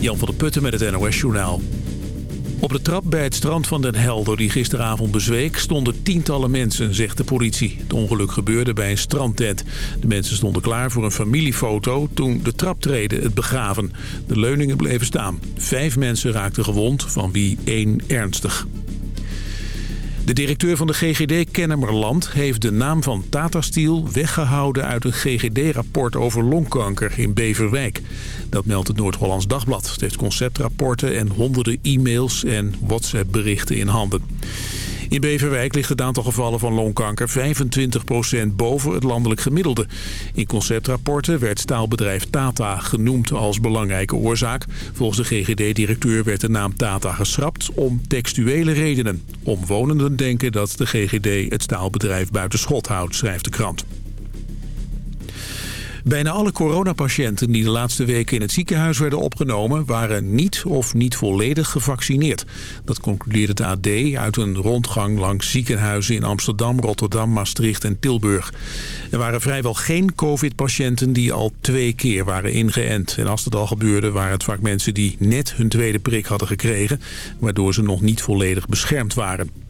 Jan van der Putten met het NOS-journaal. Op de trap bij het strand van Den Helder, die gisteravond bezweek... stonden tientallen mensen, zegt de politie. Het ongeluk gebeurde bij een strandtent. De mensen stonden klaar voor een familiefoto... toen de traptreden het begaven. De leuningen bleven staan. Vijf mensen raakten gewond, van wie één ernstig. De directeur van de GGD Kennemerland heeft de naam van Tata Steel weggehouden uit een GGD-rapport over longkanker in Beverwijk. Dat meldt het Noord-Hollands Dagblad. Het heeft conceptrapporten en honderden e-mails en WhatsApp-berichten in handen. In Beverwijk ligt het aantal gevallen van longkanker 25% boven het landelijk gemiddelde. In conceptrapporten werd staalbedrijf Tata genoemd als belangrijke oorzaak. Volgens de GGD-directeur werd de naam Tata geschrapt om textuele redenen. Omwonenden denken dat de GGD het staalbedrijf buiten schot houdt, schrijft de krant. Bijna alle coronapatiënten die de laatste weken in het ziekenhuis werden opgenomen... waren niet of niet volledig gevaccineerd. Dat concludeerde het AD uit een rondgang langs ziekenhuizen in Amsterdam, Rotterdam, Maastricht en Tilburg. Er waren vrijwel geen covid-patiënten die al twee keer waren ingeënt. En als dat al gebeurde waren het vaak mensen die net hun tweede prik hadden gekregen... waardoor ze nog niet volledig beschermd waren.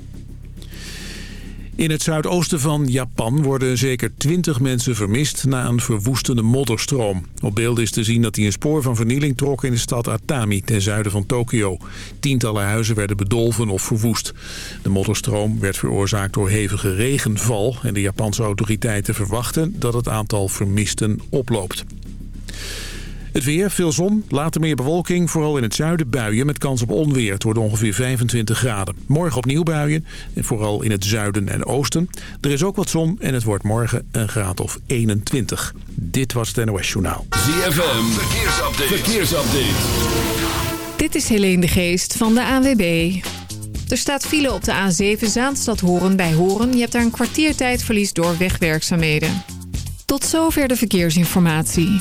In het zuidoosten van Japan worden zeker 20 mensen vermist na een verwoestende modderstroom. Op beelden is te zien dat hij een spoor van vernieling trok in de stad Atami ten zuiden van Tokio. Tientallen huizen werden bedolven of verwoest. De modderstroom werd veroorzaakt door hevige regenval en de Japanse autoriteiten verwachten dat het aantal vermisten oploopt. Het weer, veel zon, later meer bewolking. Vooral in het zuiden buien met kans op onweer. Het wordt ongeveer 25 graden. Morgen opnieuw buien, vooral in het zuiden en oosten. Er is ook wat zon en het wordt morgen een graad of 21. Dit was het NOS Journaal. ZFM, verkeersupdate. verkeersupdate. Dit is Helene de Geest van de ANWB. Er staat file op de A7 Zaanstad-Horen bij Horen. Je hebt daar een kwartiertijdverlies door wegwerkzaamheden. Tot zover de verkeersinformatie.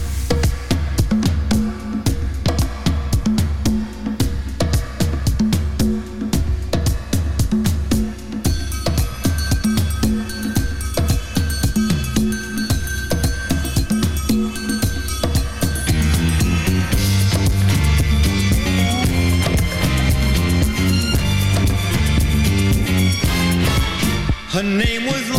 Her name was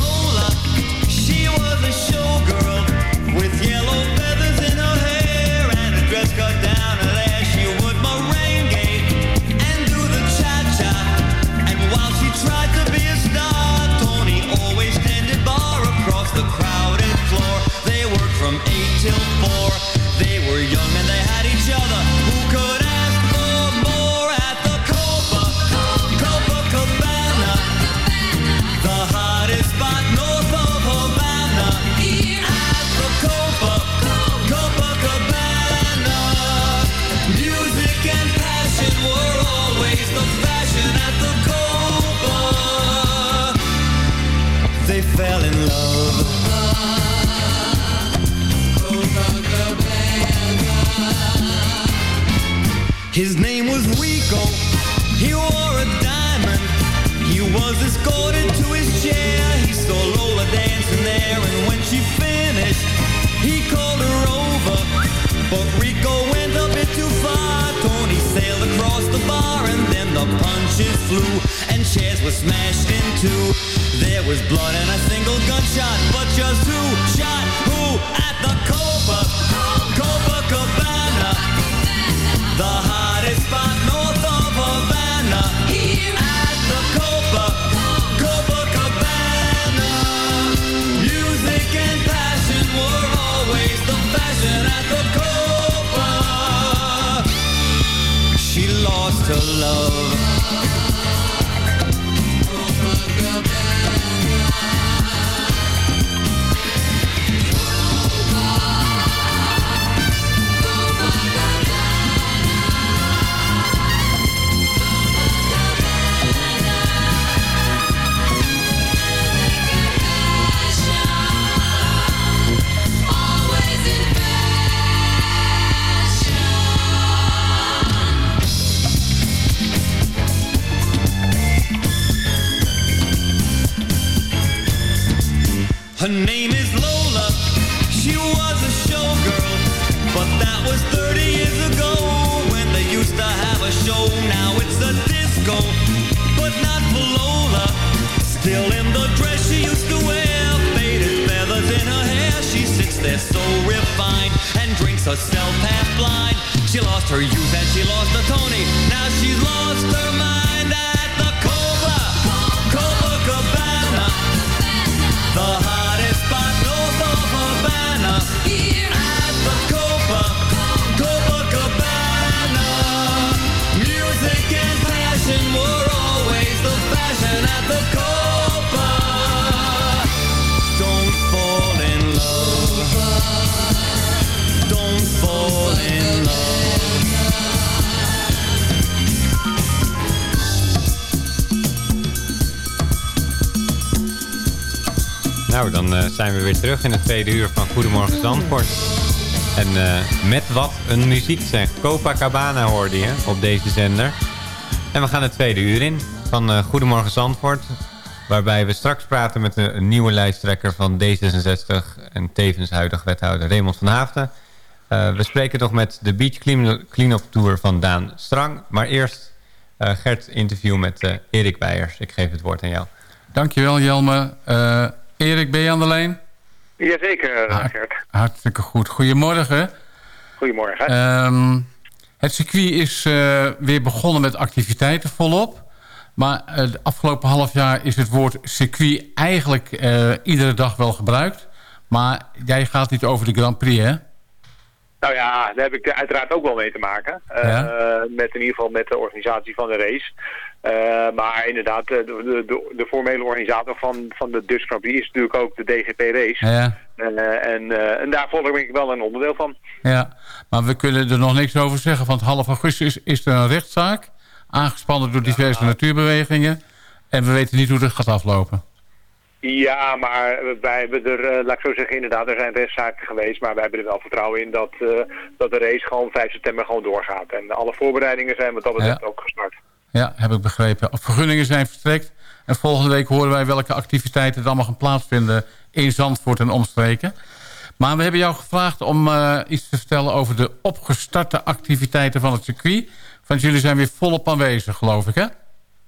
punches flew and chairs were smashed in two. There was blood and a single gunshot, but just who shot who at the Copa Copacabana? The hottest spot north of Havana. At the Copa Copacabana. Music and passion were always the fashion at the Copa. She lost her love. for you that she lost the Tony. Zijn we weer terug in het tweede uur van Goedemorgen Zandvoort. En eh, met wat een muziek zeg. Copacabana hoorde je op deze zender. En we gaan het tweede uur in van eh, Goedemorgen Zandvoort. Waarbij we straks praten met een, nieuwe lijsttrekker van D66... en tevens huidig wethouder Raymond van Haafden. Eh, we spreken nog met de Beach Clean- Clean-up Tour van Daan Strang. Maar eerst Gert interview met Erik Weijers. Ik geef het woord aan jou. Dankjewel Jelme. Eh Erik, ben je aan de lijn? Jazeker. Gert. Hartstikke goed. Goedemorgen. Goedemorgen. Ehm, het circuit is eh, weer begonnen met activiteiten volop. Maar eh, de afgelopen half jaar is het woord circuit eigenlijk eh, iedere dag wel gebruikt. Maar jij gaat niet over de Grand Prix, hè? Nou ja, daar heb ik uiteraard ook wel mee te maken. Eh, Ja. met in ieder geval met de organisatie van de race. Eh, maar inderdaad, de, de, de, de formele organisator van, van de Dutch Grand Prix is natuurlijk ook de DGP Race. Ja, Eh, en, eh, en daar volg ik wel een onderdeel van. ja. Maar we kunnen er nog niks over zeggen. Want half augustus is, is er een rechtszaak. Aangespannen door diverse natuurbewegingen. En we weten niet hoe het gaat aflopen. Ja, maar wij hebben er, eh, laat ik zo zeggen, inderdaad, er zijn rechtszaken geweest. Maar wij hebben er wel vertrouwen in dat, eh, dat de race gewoon 5 september gewoon doorgaat. En alle voorbereidingen zijn wat dat betreft Ja. ook gestart. Ja, heb ik begrepen. Vergunningen zijn verstrekt. En volgende week horen wij welke activiteiten er allemaal gaan plaatsvinden in Zandvoort en omstreken. Maar we hebben jou gevraagd om eh, iets te vertellen over de opgestarte activiteiten van het circuit. Want jullie zijn weer volop aanwezig, geloof ik, hè?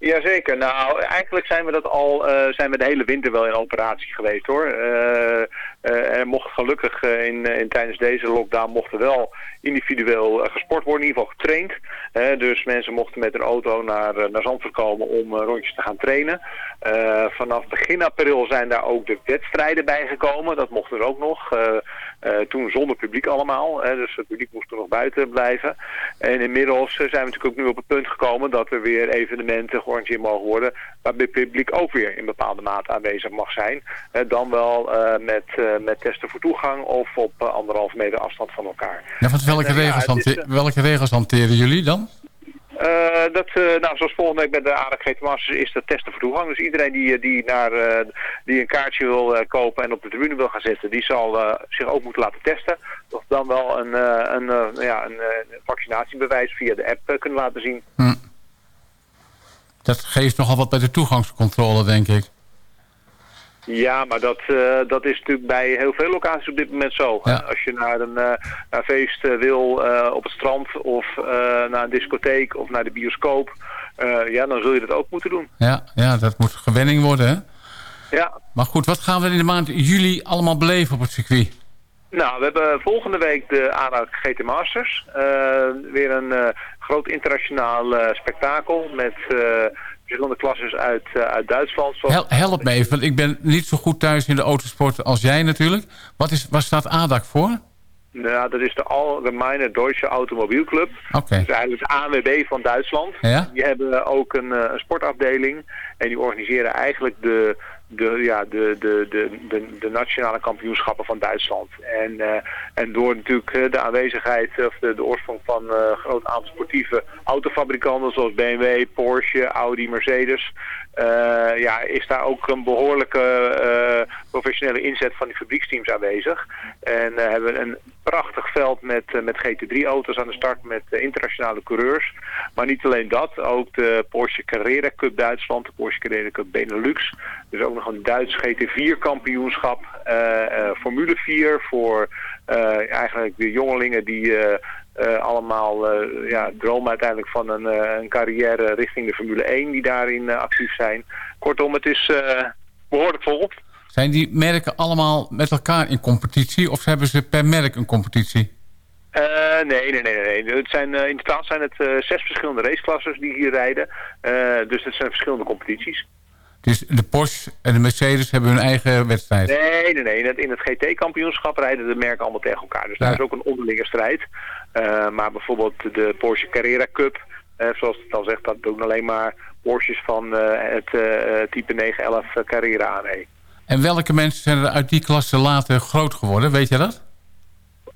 Jazeker. Nou, eigenlijk zijn we dat al, eh, zijn we de hele winter wel in operatie geweest hoor. Eh, eh, er mocht gelukkig eh, in, in, tijdens deze lockdown mochten wel individueel eh, gesport worden, in ieder geval getraind. Eh, dus mensen mochten met een auto naar, eh, naar Zandvoort komen om eh, rondjes te gaan trainen. Eh, vanaf begin april zijn daar ook de wedstrijden bij gekomen. Dat mocht er ook nog. Eh, eh, toen zonder publiek allemaal. Dus het publiek moest er nog buiten blijven. En inmiddels eh, zijn we natuurlijk ook nu op het punt gekomen dat er weer evenementen georganiseerd mogen worden. Waarbij het publiek ook weer in bepaalde mate aanwezig mag zijn. Eh, dan wel eh, met, eh, met testen voor toegang of op eh, anderhalf meter afstand van elkaar. Ja, want welke, En, eh, ja, regels, hante- welke regels hanteren jullie dan? Eh, dat, eh, nou, zoals volgende week bij de ARG Masters is dat testen voor toegang. Dus iedereen die, eh, die, naar, eh, die een kaartje wil eh, kopen en op de tribune wil gaan zitten, die zal eh, zich ook moeten laten testen. Of dan wel een, eh, een, eh, ja, een eh, vaccinatiebewijs via de app eh, kunnen laten zien. Dat geeft nogal wat bij de toegangscontrole, denk ik. Ja, maar dat, eh, dat is natuurlijk bij heel veel locaties op dit moment zo. Ja. Als je naar een, eh, naar een feest eh, wil op het strand of naar een discotheek of naar de bioscoop... ja, dan zul je dat ook moeten doen. Ja, ja, dat moet gewenning worden, hè? Ja, Maar goed, wat gaan we in de maand juli allemaal beleven op het circuit? Nou, we hebben volgende week de ADAC GT Masters. Weer een groot internationaal spektakel met verschillende klasses uit, eh, uit Duitsland. Hel- help me even, want ik ben niet zo goed thuis in de autosport als jij natuurlijk. Wat is, waar staat ADAC voor? Nou, dat is de Allgemeine Deutsche Automobielclub. Oké. Dat is eigenlijk de ANWB van Duitsland. Ja? Die hebben ook een, eh, een sportafdeling. En die organiseren eigenlijk de, de, ja, de, de, de, de, nationale kampioenschappen van Duitsland. En, eh, en door natuurlijk eh, de aanwezigheid of de, de oorsprong van eh, een groot aantal sportieve autofabrikanten zoals BMW, Porsche, Audi, Mercedes. eh, ja, is daar ook een behoorlijke eh, professionele inzet van die fabrieksteams aanwezig. En eh, hebben een prachtig veld met, eh, met GT3-auto's aan de start met eh, internationale coureurs. Maar niet alleen dat, ook de Porsche Carrera Cup Duitsland, de Porsche Carrera Cup Benelux. Dus ook nog een Duits GT4-kampioenschap, eh, Formule 4 voor eigenlijk de jongelingen die eh, allemaal eh, ja, dromen uiteindelijk van een, een carrière richting de Formule 1 die daarin actief zijn. Kortom, het is eh, behoorlijk vol. Zijn die merken allemaal met elkaar in competitie of hebben ze per merk een competitie? Eh, nee, nee, nee, nee. nee. Het zijn, eh, in totaal zijn het eh, zes verschillende raceklasses die hier rijden. Dus het zijn verschillende competities. Dus de Porsche en de Mercedes hebben hun eigen wedstrijd. Nee, nee, nee. In het, in het GT-kampioenschap rijden de merken allemaal tegen elkaar. Dus daar Ja. is ook een onderlinge strijd. Maar bijvoorbeeld de Porsche Carrera Cup, zoals het al zegt, dat doen alleen maar Porsches van het type 911 Carrera aan. hè. En welke mensen zijn er uit die klasse later groot geworden? Weet je dat?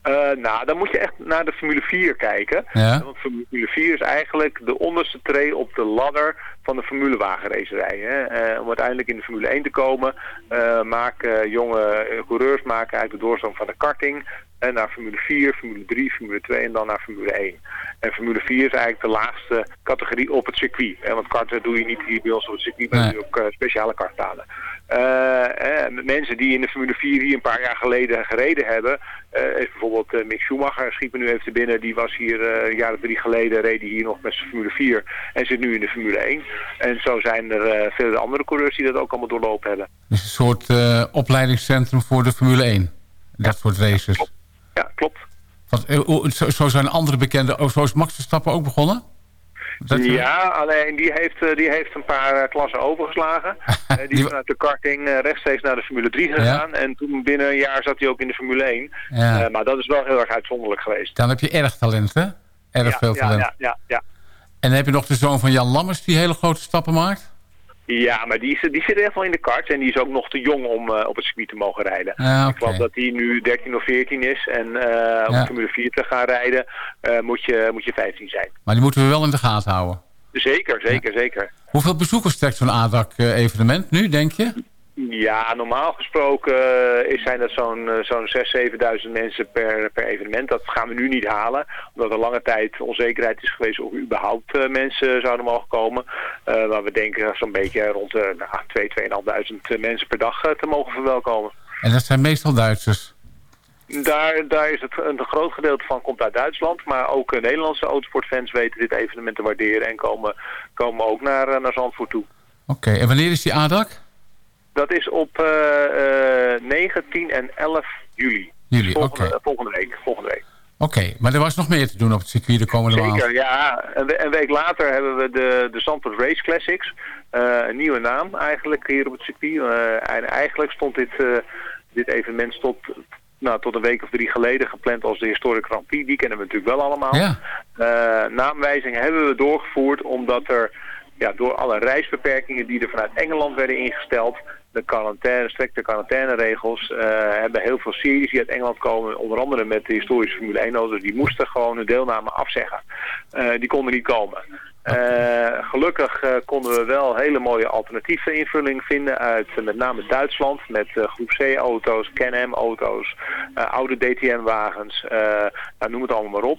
Eh, nou, dan moet je echt naar de Formule 4 kijken. Ja. Want Formule 4 is eigenlijk de onderste tree op de ladder van de formulewagenracerij. Hè. Eh, om uiteindelijk in de Formule 1 te komen, eh, maken jonge coureurs maken eigenlijk de doorstroom van de karting. En naar Formule 4, Formule 3, Formule 2 en dan naar Formule 1. En Formule 4 is eigenlijk de laagste categorie op het circuit. Hè, want karten doe je niet hier bij ons op het circuit, maar Nee. je ook speciale kartbanen. Eh, eh, mensen die in de Formule 4 hier een paar jaar geleden gereden hebben. eh bijvoorbeeld Mick Schumacher, schiet me nu even te binnen. Die was hier een jaar of drie geleden, reed hier nog met zijn Formule 4. En zit nu in de Formule 1. En zo zijn er vele andere coureurs die dat ook allemaal doorlopen hebben. Dus een soort opleidingscentrum voor de Formule 1. Dat soort races. Ja, klopt. Want, zo, zo zijn andere bekende... Oh, zo is Max Verstappen ook begonnen? Dat- ja, alleen die heeft, eh, die heeft een paar eh, klassen overgeslagen. Eh, die Die is vanuit de karting rechtstreeks naar de Formule 3 gegaan. En toen binnen een jaar zat hij ook in de Formule 1. Ja. Eh, maar dat is wel heel erg uitzonderlijk geweest. Dan heb je erg talent, hè? Erg ja, veel ja, talent. ja, ja, ja. En dan heb je nog de zoon van Jan Lammers... die hele grote stappen maakt. Ja, maar die, is, die zit echt wel in de kart en die is ook nog te jong om eh, op het circuit te mogen rijden. Ah, Ik geloof dat hij nu 13 of 14 is en eh om. Formule 4 te gaan rijden eh, moet, je, moet je 15 zijn. Maar die moeten we wel in de gaten houden. Zeker, zeker, zeker. Hoeveel bezoekers trekt zo'n ADAC-evenement nu, denk je? Ja, normaal gesproken eh, is, zijn dat zo'n eh, zo'n 6.000, 7.000 mensen per, per evenement. Dat gaan we nu niet halen, omdat er lange tijd onzekerheid is geweest of überhaupt eh, mensen zouden mogen komen. Eh maar we denken zo'n beetje rond de nou, 2.000, 2.500 mensen per dag te mogen verwelkomen. En dat zijn meestal Duitsers. Daar, daar is het een groot gedeelte van komt uit Duitsland, maar ook Nederlandse autosportfans weten dit evenement te waarderen en komen, komen ook naar, naar Zandvoort toe. Oké, en wanneer is die ADAC? Dat is op eh, 9, 10 en 11 juli. Juli, volgende, volgende week. Volgende week. Oké, maar er was nog meer te doen op het circuit de komende maand. Zeker, ja. Een, we- een week later hebben we de, de Zandvoort Race Classics. Eh, een nieuwe naam eigenlijk hier op het circuit. Eh, en eigenlijk stond dit, eh, dit evenement tot, nou, tot een week of drie geleden gepland als de Historic Grand Prix. Die kennen we natuurlijk wel allemaal. Ja, Eh, naamwijzing hebben we doorgevoerd omdat er ja, door alle reisbeperkingen die er vanuit Engeland werden ingesteld, de quarantaine, strikte quarantaineregels, eh, hebben heel veel series die uit Engeland komen, onder andere met de historische Formule 1 auto's, die moesten gewoon hun deelname afzeggen. Eh, die konden niet komen. Eh, gelukkig eh, konden we wel hele mooie alternatieve invulling vinden uit eh, met name Duitsland met groep C-auto's, Can-Am-auto's, oude DTM-wagens, nou, noem het allemaal maar op.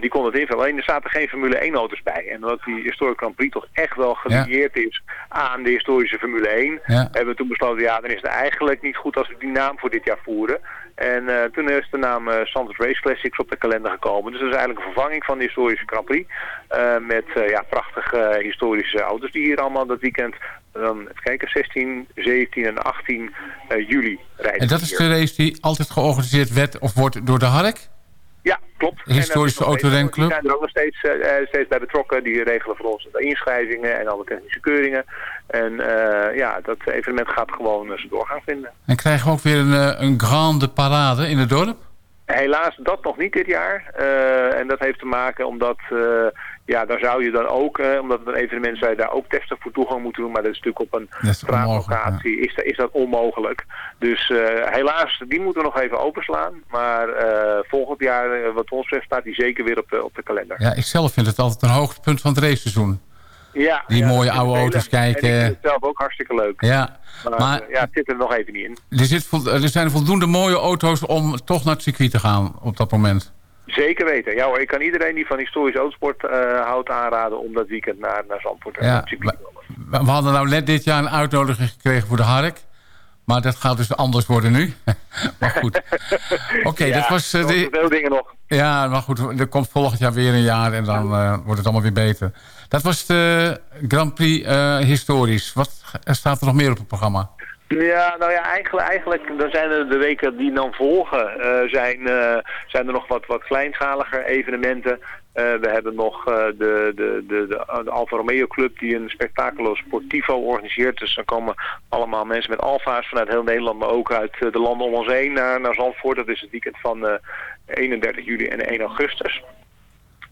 Die konden het invullen. Alleen er zaten geen Formule 1-auto's bij. En omdat die historische Grand Prix toch echt wel gelieerd is aan de historische Formule 1, Ja. hebben we toen besloten, ja, dan is het eigenlijk niet goed als we die naam voor dit jaar voeren. En eh, toen is de naam Santos Race Classics op de kalender gekomen. Dus dat is eigenlijk een vervanging van de historische Grand Prix. eh, met ja, prachtige historische auto's die hier allemaal dat weekend, dan even kijken, 16, 17 en 18 eh, juli rijden. En dat is de race die altijd georganiseerd werd of wordt door de Hark? Ja, klopt. De historische En, eh, autorenclub? Die zijn er ook nog steeds, eh, eh, steeds bij betrokken. Die regelen voor ons de inschrijvingen en alle technische keuringen. En eh, ja, dat evenement gaat gewoon zijn doorgang vinden. En krijgen we ook weer een, eh, een grande parade in het dorp? Helaas dat nog niet dit jaar. Eh, en dat heeft te maken omdat, eh, ja, daar zou je dan ook, eh, omdat het een evenement je daar ook testen voor toegang moeten doen. Maar dat is natuurlijk op een straatlocatie, is, dat- is dat onmogelijk. Dus eh, helaas, die moeten we nog even openslaan. Maar eh, volgend jaar, eh, wat ons betreft, staat die zeker weer op de, op de kalender. Ja, ik zelf vind het altijd een hoogtepunt van het raceseizoen. Ja, Die ja, mooie oude auto's kijken. En ik vind het zelf ook hartstikke leuk. Ja, Maar, maar ja, het zit er nog even niet in. er, zit er zijn voldoende mooie auto's om toch naar het circuit te gaan op dat moment. Zeker weten. Ja hoor, ik kan iedereen die van historisch autosport eh, houdt aanraden om dat weekend naar, naar Zandvoort en Ja, naar het circuit te komen. We we hadden nou net dit jaar een uitnodiging gekregen voor de Hark. Maar dat gaat dus anders worden nu. maar goed. Oké, Ja, dat was... eh, er de, veel dingen nog. ja, maar goed. Er komt volgend jaar weer een jaar en dan eh, wordt het allemaal weer beter. Dat was de Grand Prix eh, historisch. Wat staat er nog meer op het programma? Ja, nou ja, eigenlijk, eigenlijk dan zijn er de weken die dan volgen, eh, zijn, eh, zijn er nog wat, wat kleinschaliger evenementen. Eh, we hebben nog de, de, de, de, Alfa Romeo Club die een Spectaculo Sportivo organiseert. Dus dan komen allemaal mensen met Alfa's vanuit heel Nederland, maar ook uit de landen om ons heen naar, naar Zandvoort. Dat is het weekend van eh 31 juli en 1 augustus.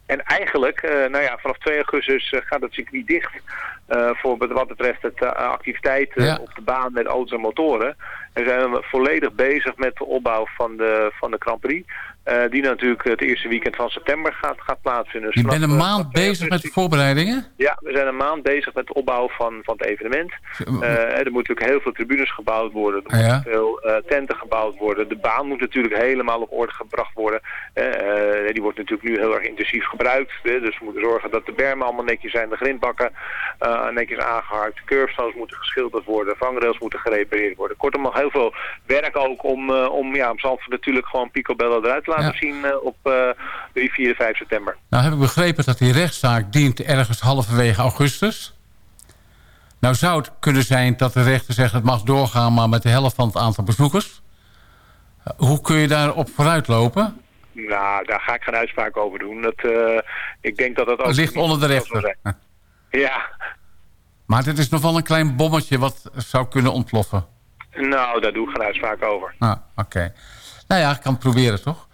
En eigenlijk, nou ja, vanaf 2 augustus gaat het circuit dicht. Eh, voor wat betreft het eh, activiteiten Ja. op de baan met auto's en motoren. En zijn we volledig bezig met de opbouw van de, van de Grand Prix. eh, die natuurlijk het eerste weekend van september gaat, gaat plaatsvinden. Dus Je bent een eh, maand vanaf 2 bezig met de voorbereidingen? ja, we zijn een maand bezig met de opbouw van, van het evenement. Eh, er moeten natuurlijk heel veel tribunes gebouwd worden. Er Ja. moeten veel tenten gebouwd worden. De baan moet natuurlijk helemaal op orde gebracht worden. Die wordt natuurlijk nu heel erg intensief gebruikt. dus we moeten zorgen dat de bermen allemaal netjes zijn. De grindbakken netjes aangeharkt. De curbstones moeten geschilderd worden. Vangrails moeten gerepareerd worden. Kortom, nog heel veel werk ook om, eh om, ja, om Zandvoort natuurlijk gewoon picobello eruit te laten Ja. zien eh, op eh 3, 4 en 5 september. Nou heb ik begrepen dat die rechtszaak dient ergens halverwege augustus. Nou zou het kunnen zijn dat de rechter zegt... het mag doorgaan, maar met de helft van het aantal bezoekers. Uh, Hoe kun je daarop vooruitlopen? Nou, daar ga ik geen uitspraak over doen. Dat, eh, ik denk dat dat ook... Het ligt onder de rechter. Ja, Maar dit is nog wel een klein bommetje wat zou kunnen ontploffen. Nou, daar doe ik geen uitspraak over. Nou, oké. Nou ja, ik kan het proberen, toch?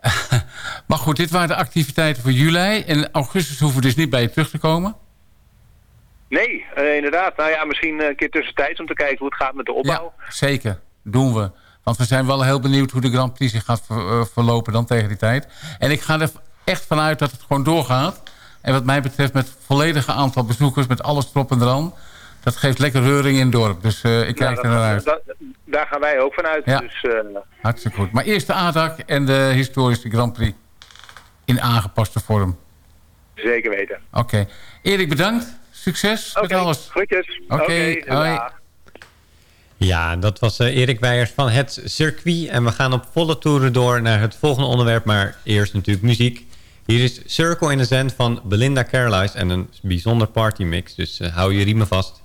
maar goed, dit waren de activiteiten voor juli. In augustus hoeven we dus niet bij je terug te komen. Nee, eh, inderdaad. Nou ja, misschien een keer tussentijds om te kijken hoe het gaat met de opbouw. Ja, zeker. Doen we. Want we zijn wel heel benieuwd hoe de Grand Prix zich gaat ver- eh, verlopen dan tegen die tijd. En ik ga er echt vanuit dat het gewoon doorgaat. En wat mij betreft met volledige aantal bezoekers, met alles erop en eraan. Dat geeft lekker reuring in het dorp. Dus eh, ik kijk er naar uit. dat- daar gaan wij ook vanuit. Ja. Dus eh, Hartstikke goed. Maar eerst de ADAC en de historische Grand Prix. In aangepaste vorm. zeker weten. Oké. Erik, bedankt. Succes met alles. groetjes. Oké, hoi. Ja, dat was eh, Erik Weijers van het circuit. En we gaan op volle toeren door naar het volgende onderwerp. Maar eerst natuurlijk muziek. Hier is Circle in the Sand van Belinda Carlisle. En een bijzonder partymix. Dus eh, hou je riemen vast.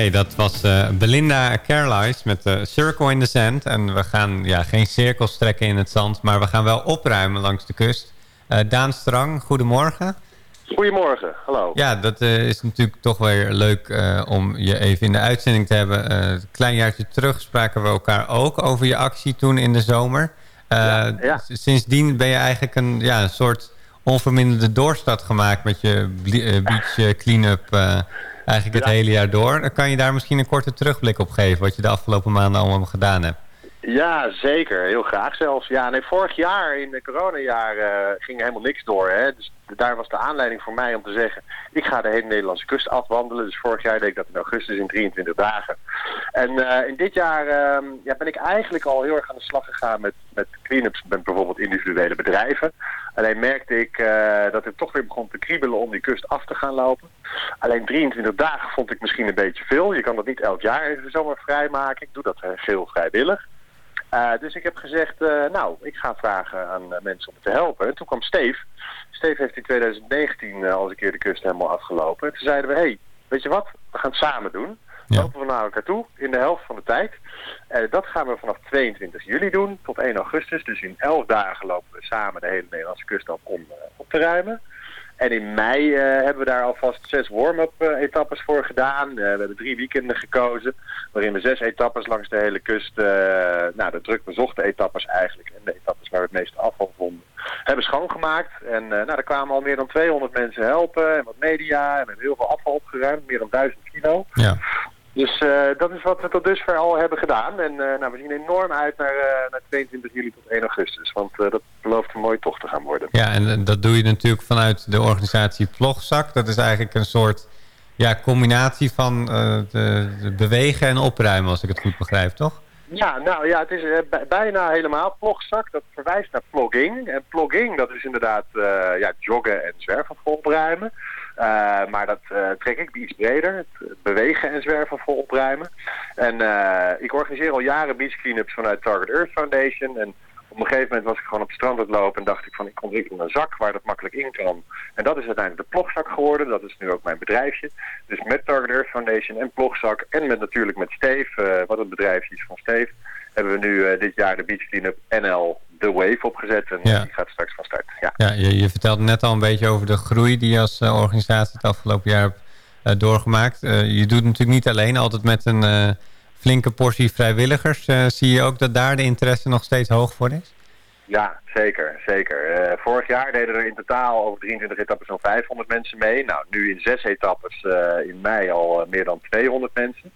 Oké, dat was eh, Belinda Carlisle met de Circle in the Sand. En we gaan ja, geen cirkels trekken in het zand, maar we gaan wel opruimen langs de kust. Eh, Daan Strang, goedemorgen. Goedemorgen, hallo. Ja, dat eh, is natuurlijk toch weer leuk eh, om je even in de uitzending te hebben. Eh, een klein jaartje terug spraken we elkaar ook over je actie toen in de zomer. Eh, ja. Sindsdien ben je eigenlijk een, ja, een soort onverminderde doorstart gemaakt met je eh, beach eh, clean-up eh, eigenlijk het hele jaar door. Dan kan je daar misschien een korte terugblik op geven wat je de afgelopen maanden allemaal gedaan hebt. Ja, zeker. Heel graag zelfs. Ja, nee, vorig jaar in het coronajaar eh, ging helemaal niks door. Hè? Dus daar was de aanleiding voor mij om te zeggen... ik ga de hele Nederlandse kust afwandelen. Dus vorig jaar deed ik dat in augustus in 23 dagen. En eh, in dit jaar ehm, ja, ben ik eigenlijk al heel erg aan de slag gegaan met, met clean-ups met bijvoorbeeld individuele bedrijven. Alleen merkte ik eh, dat het toch weer begon te kriebelen om die kust af te gaan lopen. Alleen 23 dagen vond ik misschien een beetje veel. Je kan dat niet elk jaar even zomaar vrijmaken. Ik doe dat geheel vrijwillig. Uh, dus ik heb gezegd, uh, nou, ik ga vragen aan uh, mensen om me te helpen. En toen kwam Steve. Steve heeft in 2019 al eens een keer de kust helemaal afgelopen. En toen zeiden we, hé, hey, weet je wat, we gaan het samen doen. Ja. Lopen we naar elkaar toe in de helft van de tijd. dat gaan we vanaf 22 juli doen tot 1 augustus. Dus in 11 dagen lopen we samen de hele Nederlandse kust af om op te ruimen. En in mei uh, hebben we daar alvast zes warm-up uh, etappes voor gedaan. Uh, we hebben drie weekenden gekozen, waarin we zes etappes langs de hele kust, nou de druk bezochte etappes eigenlijk, en de etappes waar we het meeste afval vonden, hebben schoongemaakt. En nou, daar kwamen al meer dan 200 mensen helpen en wat media. En we hebben heel veel afval opgeruimd, meer dan 1000 kilo. Ja. Dus uh, dat is wat we tot dusver al hebben gedaan. En uh, nou, we zien enorm uit naar, uh, naar 22 juli tot 1 augustus. Want dat belooft een mooie tocht te gaan worden. Ja, en dat doe je natuurlijk vanuit de organisatie Plogzak. Dat is eigenlijk een soort ja, combinatie van de, de bewegen en opruimen, als ik het goed begrijp, toch? Ja, nou ja, het is bijna helemaal plogzak. Dat verwijst naar plogging. En plogging, dat is inderdaad ja, joggen en zwerven opruimen. Uh, maar dat uh, trek ik iets breder. Het bewegen en zwerven vol opruimen. En ik organiseer al jaren beach cleanups vanuit Target Earth Foundation. En op een gegeven moment was ik gewoon op het strand aan het lopen en dacht ik van ik ontwikkel een zak waar dat makkelijk in kan. En dat is uiteindelijk de plogzak geworden. Dat is nu ook mijn bedrijfje. Dus met Target Earth Foundation en plogzak en met natuurlijk met Steve, wat het bedrijfje is van Steve, hebben we nu dit jaar de beach cleanup NL The Wave opgezet. En ja. die gaat straks van start. Ja, ja je, je vertelde net al een beetje over de groei die je als uh, organisatie het afgelopen jaar hebt doorgemaakt. Je doet natuurlijk niet alleen, altijd met een flinke portie vrijwilligers. zie je ook dat daar de interesse nog steeds hoog voor is? Ja, zeker. zeker. Uh, vorig jaar deden er in totaal over 23 etappes zo'n 500 mensen mee. Nou, nu in zes etappes uh, in mei al uh, meer dan 200 mensen.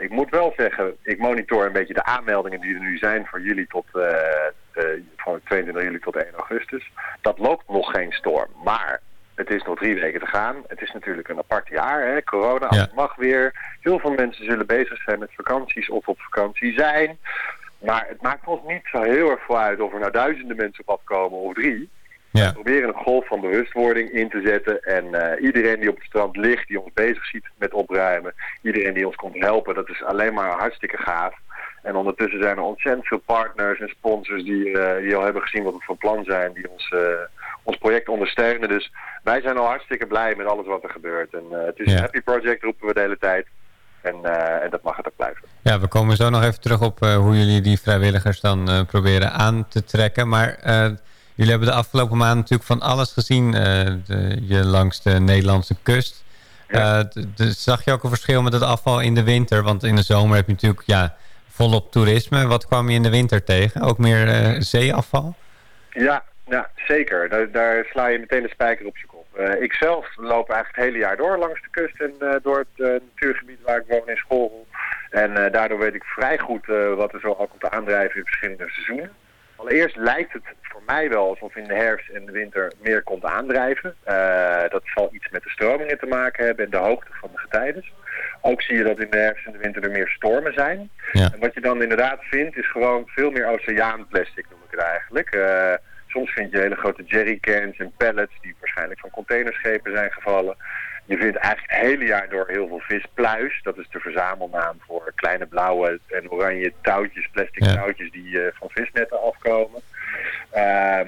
Ik moet wel zeggen, ik monitor een beetje de aanmeldingen die er nu zijn voor juli tot, van 22 juli tot 1 augustus. Dat loopt nog geen storm, maar het is nog drie weken te gaan. Het is natuurlijk een apart jaar, hè? corona, Ja. het mag weer. Heel veel mensen zullen bezig zijn met vakanties of op vakantie zijn. Maar het maakt ons niet zo heel erg veel uit of er nou duizenden mensen op afkomen of drie. Ja. We proberen een golf van bewustwording in te zetten. En eh, iedereen die op het strand ligt, die ons bezig ziet met opruimen. Iedereen die ons komt helpen, dat is alleen maar hartstikke gaaf. En ondertussen zijn er ontzettend veel partners en sponsors die, eh, die al hebben gezien wat we van plan zijn. Die ons, eh, ons project ondersteunen. Dus wij zijn al hartstikke blij met alles wat er gebeurt. En het is Ja. een happy project, roepen we de hele tijd. En, en dat mag het ook blijven. Ja, we komen zo nog even terug op hoe jullie die vrijwilligers dan proberen aan te trekken. Maar jullie hebben de afgelopen maanden natuurlijk van alles gezien eh, de, je langs de Nederlandse kust. Ja. Eh, zag je ook een verschil met het afval in de winter? Want in de zomer heb je natuurlijk ja, volop toerisme. Wat kwam je in de winter tegen? Ook meer eh, zeeafval? Ja, ja zeker. Daar, daar sla je meteen de spijker op je kop. Uh, ik zelf loop eigenlijk het hele jaar door langs de kust en uh, door het uh, natuurgebied waar ik woon in School. En daardoor weet ik vrij goed wat er zo al komt aandrijven in verschillende seizoenen. Allereerst lijkt het voor mij wel alsof in de herfst en de winter meer komt aandrijven. dat zal iets met de stromingen te maken hebben en de hoogte van de getijden. Ook zie je dat in de herfst en de winter er meer stormen zijn. Ja. En wat je dan inderdaad vindt is gewoon veel meer oceaanplastic noem ik het eigenlijk. Uh, soms vind je hele grote jerrycans en pallets die waarschijnlijk van containerschepen zijn gevallen. Je vindt eigenlijk het hele jaar door heel veel vispluis. Dat is de verzamelnaam voor kleine blauwe en oranje touwtjes, plastic Ja. touwtjes die uh, van visnetten afkomen. Uh,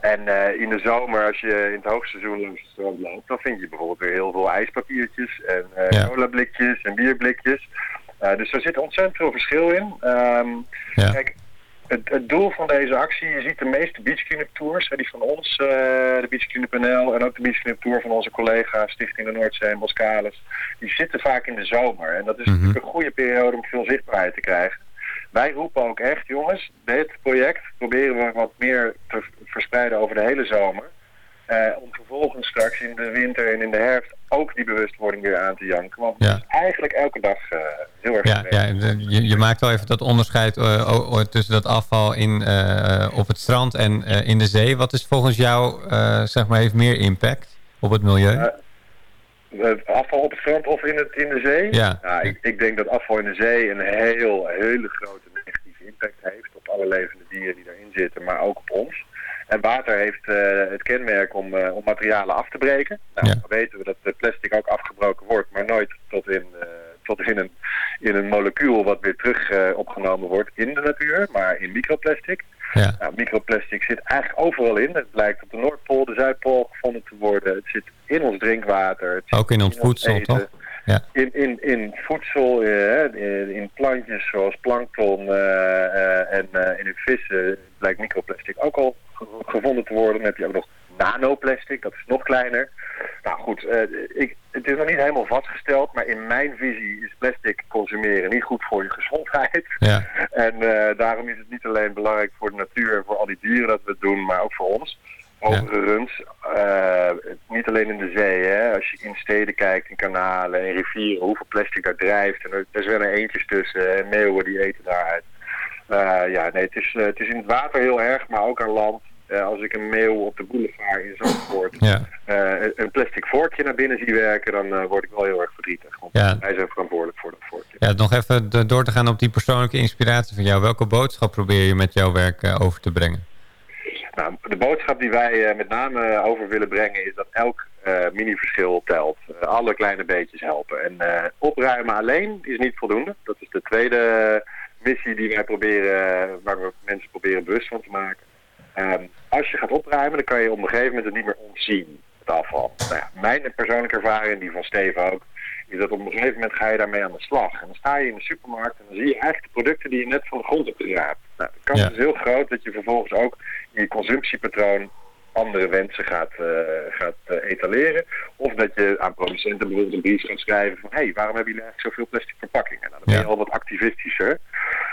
En eh, in de zomer, als je in het hoogseizoen langs het strand loopt, dan vind je bijvoorbeeld weer heel veel ijspapiertjes en eh Ja. colablikjes en bierblikjes. Eh, dus er zit ontzettend veel verschil in. Ehm, Ja. Kijk, het, het doel van deze actie, je ziet de meeste Beach Cleanup Tours, hè, die van ons, eh, de Beach Cleanup NL en ook de Beach Cleanup Tour van onze collega Stichting de Noordzee en Boskalis, die zitten vaak in de zomer. En dat is Mhm. natuurlijk een goede periode om veel zichtbaarheid te krijgen. Wij roepen ook echt, jongens, dit project proberen we wat meer te verspreiden over de hele zomer. Eh, om vervolgens straks in de winter en in de herfst ook die bewustwording weer aan te janken. Want Ja. het is eigenlijk elke dag eh, heel erg Ja, ja je, je maakt wel even dat onderscheid eh, tussen dat afval in, op het strand en in de zee. Wat is volgens jou, zeg maar, heeft meer impact op het milieu? Het afval op het strand of in, het, in de zee? Ja. ik, ik denk dat afval in de zee een heel, hele grote negatieve impact heeft op alle levende dieren die daarin zitten, maar ook op ons. En water heeft eh, het kenmerk om, eh, om materialen af te breken. Nou, Ja. dan weten we dat de plastic ook afgebroken wordt, maar nooit tot in, eh, tot in, een, in een molecuul wat weer terug eh, opgenomen wordt in de natuur, maar in microplastic. Ja. Nou, microplastic zit eigenlijk overal in. Het blijkt op de Noordpool, de Zuidpool gevonden te worden. Het zit in ons drinkwater. Het zit Ook in ons voedsel, eten. toch? Ja. In, in, in voedsel, eh, in, plantjes zoals plankton eh, eh, en eh, in vissen blijkt microplastic ook al gevonden te worden. Dan heb je ook nog nanoplastic, dat is nog kleiner. Nou goed, eh, ik, het is nog niet helemaal vastgesteld, maar in mijn visie is plastic consumeren niet goed voor je gezondheid. Ja. En eh, daarom is het niet alleen belangrijk voor de natuur en voor al die dieren dat we het doen, maar ook voor ons. Overigens, eh, niet alleen in de zee, hè. als je in steden kijkt, in kanalen, in rivieren, hoeveel plastic daar drijft. En er, er zwemmen eentjes tussen en meeuwen die eten daaruit. Ja, nee, het is, het is in het water heel erg, maar ook aan land. Eh, als ik een meeuw op de boulevard in Zandvoort Ja. eh, een plastic vorkje naar binnen zie werken, dan eh, word ik wel heel erg verdrietig. Want Ja. wij zijn verantwoordelijk voor dat vorkje. Ja, nog even door te gaan op die persoonlijke inspiratie van jou. Welke boodschap probeer je met jouw werk over te brengen? Nou, de boodschap die wij met name over willen brengen is dat elk mini-verschil telt. Alle kleine beetjes helpen. En opruimen alleen is niet voldoende. Dat is de tweede missie die wij proberen, waar we mensen proberen bewust van te maken. Ehm, als je gaat opruimen, dan kan je op een gegeven moment het niet meer ontzien, het afval. Nou ja, mijn persoonlijke ervaring, die van Steven ook, is dat op een gegeven moment ga je daarmee aan de slag. En dan sta je in de supermarkt en dan zie je eigenlijk de producten die je net van de grond hebt geraapt. Nou, de kans Ja. is heel groot dat je vervolgens ook in je consumptiepatroon andere wensen gaat, eh, gaat eh, etaleren. Of dat je aan producenten bijvoorbeeld een brief gaat schrijven van... hé, hey, waarom hebben jullie eigenlijk zoveel plastic verpakkingen? Nou, dan ben je Ja. al wat activistischer.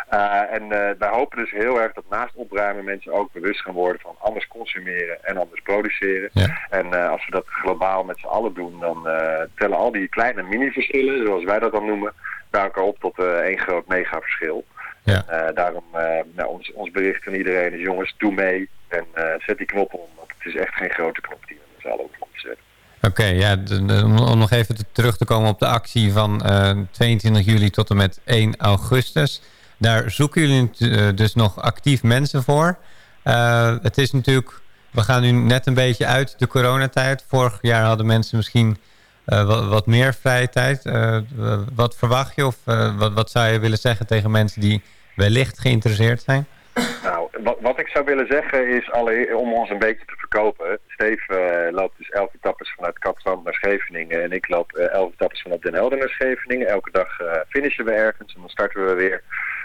Eh, en eh, wij hopen dus heel erg dat naast opruimen mensen ook bewust gaan worden van anders consumeren en anders produceren. Ja. En eh, als we dat globaal met z'n allen doen, dan tellen al die kleine mini-verschillen, zoals wij dat dan noemen, bij elkaar op tot één groot mega-verschil. Ja. Daarom, nou, ons, ons bericht aan iedereen is, jongens, doe mee en zet die knop om. Want het is echt geen grote knop die we met z'n allen te zetten. Oké, ja, om nog even te- terug te komen op de actie van eh, 22 juli tot en met 1 augustus. Daar zoeken jullie eh, dus nog actief mensen voor. Eh, het is natuurlijk, we gaan nu net een beetje uit de coronatijd. Vorig jaar hadden mensen misschien eh, wat, meer vrije tijd. Wat verwacht je of wat, wat zou je willen zeggen tegen mensen die wellicht geïnteresseerd zijn? Nou, wat, wat ik zou willen zeggen is, om ons een beetje te verkopen. Steve loopt dus elf etappes vanuit Kaapstad naar Scheveningen. En ik loop elf etappes vanuit Den Helder naar Scheveningen. Elke dag finishen we ergens en dan starten we weer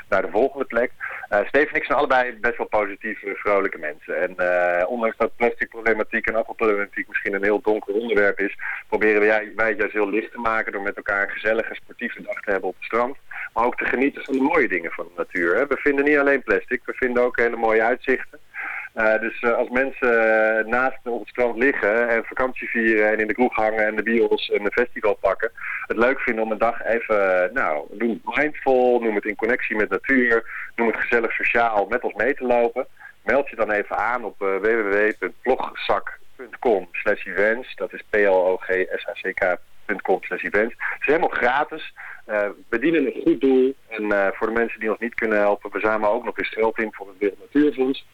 naar de volgende plek. Eh Steve en ik zijn allebei best wel positieve, vrolijke mensen. En eh, ondanks dat plastic problematiek en afvalproblematiek misschien een heel donker onderwerp is, proberen wij, wij het juist heel licht te maken door met elkaar een gezellige sportieve dag te hebben op het strand. Maar ook te genieten van de mooie dingen van de natuur. Hè. We vinden niet alleen plastic, we vinden ook hele mooie uitzichten. Eh, dus eh, als mensen eh, naast op het strand liggen en vakantie vieren en in de kroeg hangen en de bios en een festival pakken, het leuk vinden om een dag even, nou, het mindful, noem het in connectie met natuur, noem het gezellig sociaal met ons mee te lopen. Meld je dan even aan op www.plogzak.com slash events. Dat is p-l-o-g-s-a-c-k.com slash events. Het is helemaal gratis. Uh, we dienen een goed doel. En voor de mensen die ons niet kunnen helpen, we zamelen ook nog eens geld in voor het Wereld Natuurfonds.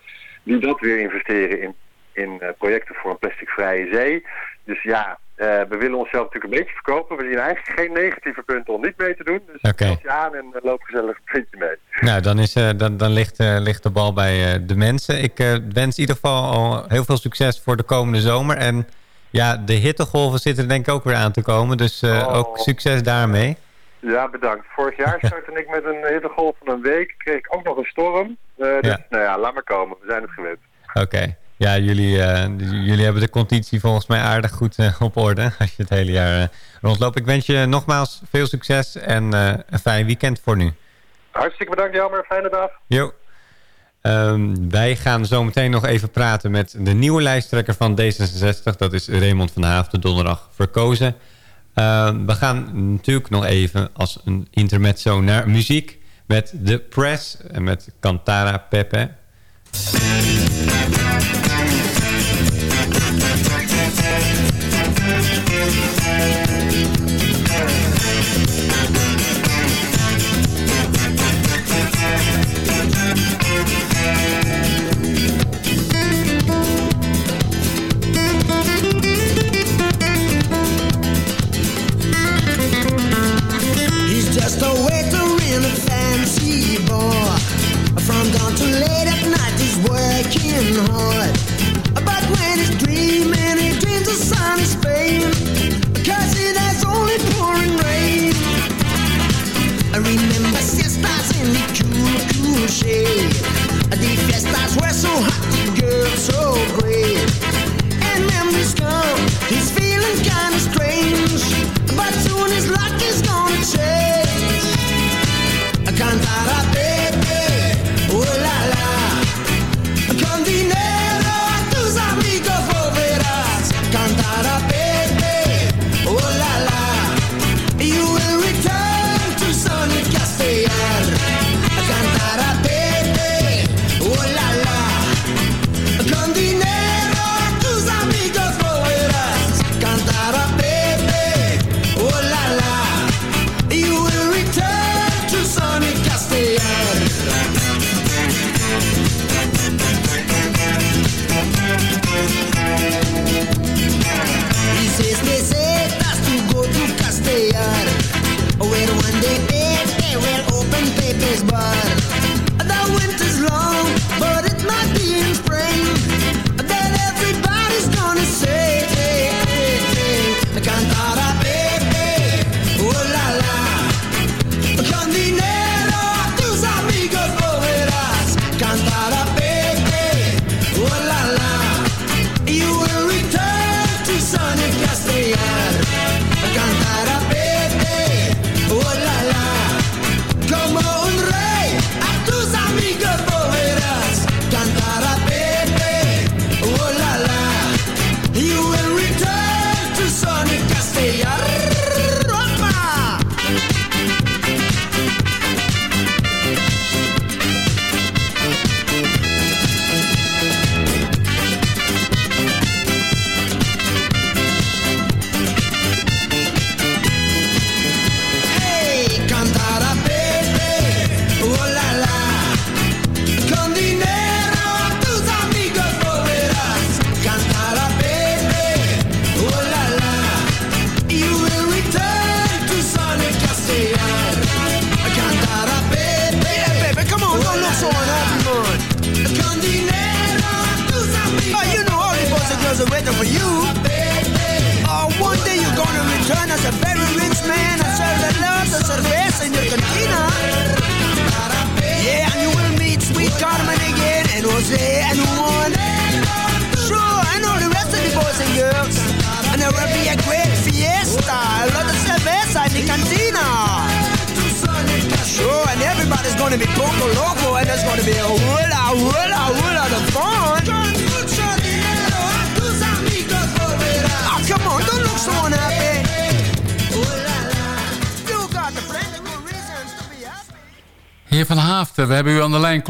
Die dat weer investeren in, in uh, projecten voor een plasticvrije zee. Dus ja, uh, we willen onszelf natuurlijk een beetje verkopen. We zien eigenlijk geen negatieve punten om niet mee te doen. Dus okay. je aan en uh, loop gezellig een puntje mee. Nou, dan, is, eh, dan, dan ligt, eh, ligt de bal bij eh, de mensen. Ik eh, wens in ieder geval al heel veel succes voor de komende zomer. En ja, de hittegolven zitten denk ik ook weer aan te komen. Dus eh, Oh. ook succes daarmee. Ja, bedankt. Vorig jaar startte ik met een hittegolf van een week. Kreeg ik ook nog een storm. Eh, dus, nou ja, laat maar komen. We zijn het gewend. Oké. Ja, jullie, eh, jullie hebben de conditie volgens mij aardig goed eh, op orde. Als je het hele jaar eh, rondloopt. Ik wens je nogmaals veel succes en een fijn weekend voor nu. Hartstikke bedankt, Jelmer. Fijne dag. Jo. Ehm, wij gaan zo meteen nog even praten met de nieuwe lijsttrekker van D66. Dat is Raymond van Haaf, de donderdag verkozen. Ehm, we gaan natuurlijk nog even als een intermezzo naar muziek... met The Press en met Cantara Pepe.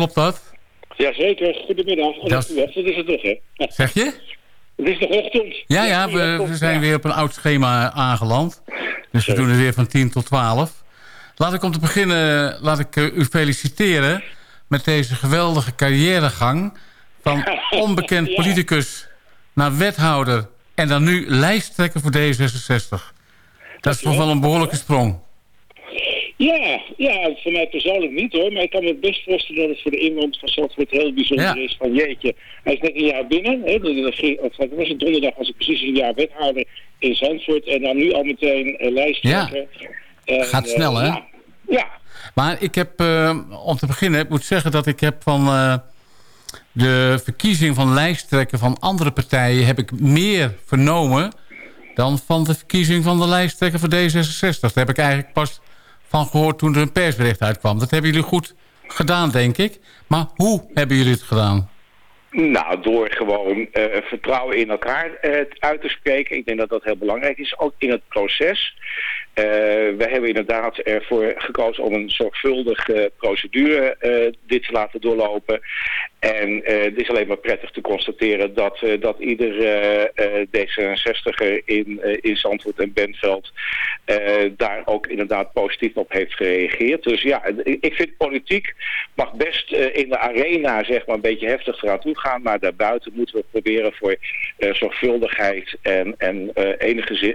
Klopt dat? Jazeker, goedemiddag. Oh, Dat is... het toch, hè? Zeg je? Het is nog ochtend. Ja, ja, we, we zijn weer op een oud schema aangeland. Dus we doen het weer van 10 tot 12. Laat ik om te beginnen laat ik, eh, u feliciteren met deze geweldige carrièregang... van onbekend politicus naar wethouder en dan nu lijsttrekker voor D66. Dat is toch wel een behoorlijke sprong. Ja, ja, voor mij persoonlijk niet hoor. Maar ik kan me best voorstellen dat het voor de inwoners van Zandvoort heel bijzonder Ja. is. Van jeetje, hij is net een jaar binnen. Hè, wat was het donderdag als ik precies een jaar wethouder in Zandvoort. En dan nu al meteen uh, lijsttrekker. En, Gaat eh, snel, hè? Ja, ja. Maar ik heb, eh, om te beginnen, ik moet zeggen dat ik heb van eh, de verkiezing van lijsttrekker van andere partijen... heb ik meer vernomen dan van de verkiezing van de lijsttrekker voor D66. Daar heb ik eigenlijk pas van gehoord toen er een persbericht uitkwam. Dat hebben jullie goed gedaan, denk ik. Maar hoe hebben jullie het gedaan? Nou, door gewoon eh, vertrouwen in elkaar eh, uit te spreken. Ik denk dat dat heel belangrijk is, ook in het proces. Eh, we hebben inderdaad ervoor gekozen om een zorgvuldige procedure eh, dit te laten doorlopen. En eh, het is alleen maar prettig te constateren dat, dat ieder eh, eh, D66er in, in Zandvoort en Bentveld daar ook inderdaad positief op heeft gereageerd. Dus ja, ik vind politiek mag best in de arena zeg maar een beetje heftig eraan toe gaan, maar daarbuiten moeten we proberen voor zorgvuldigheid en, en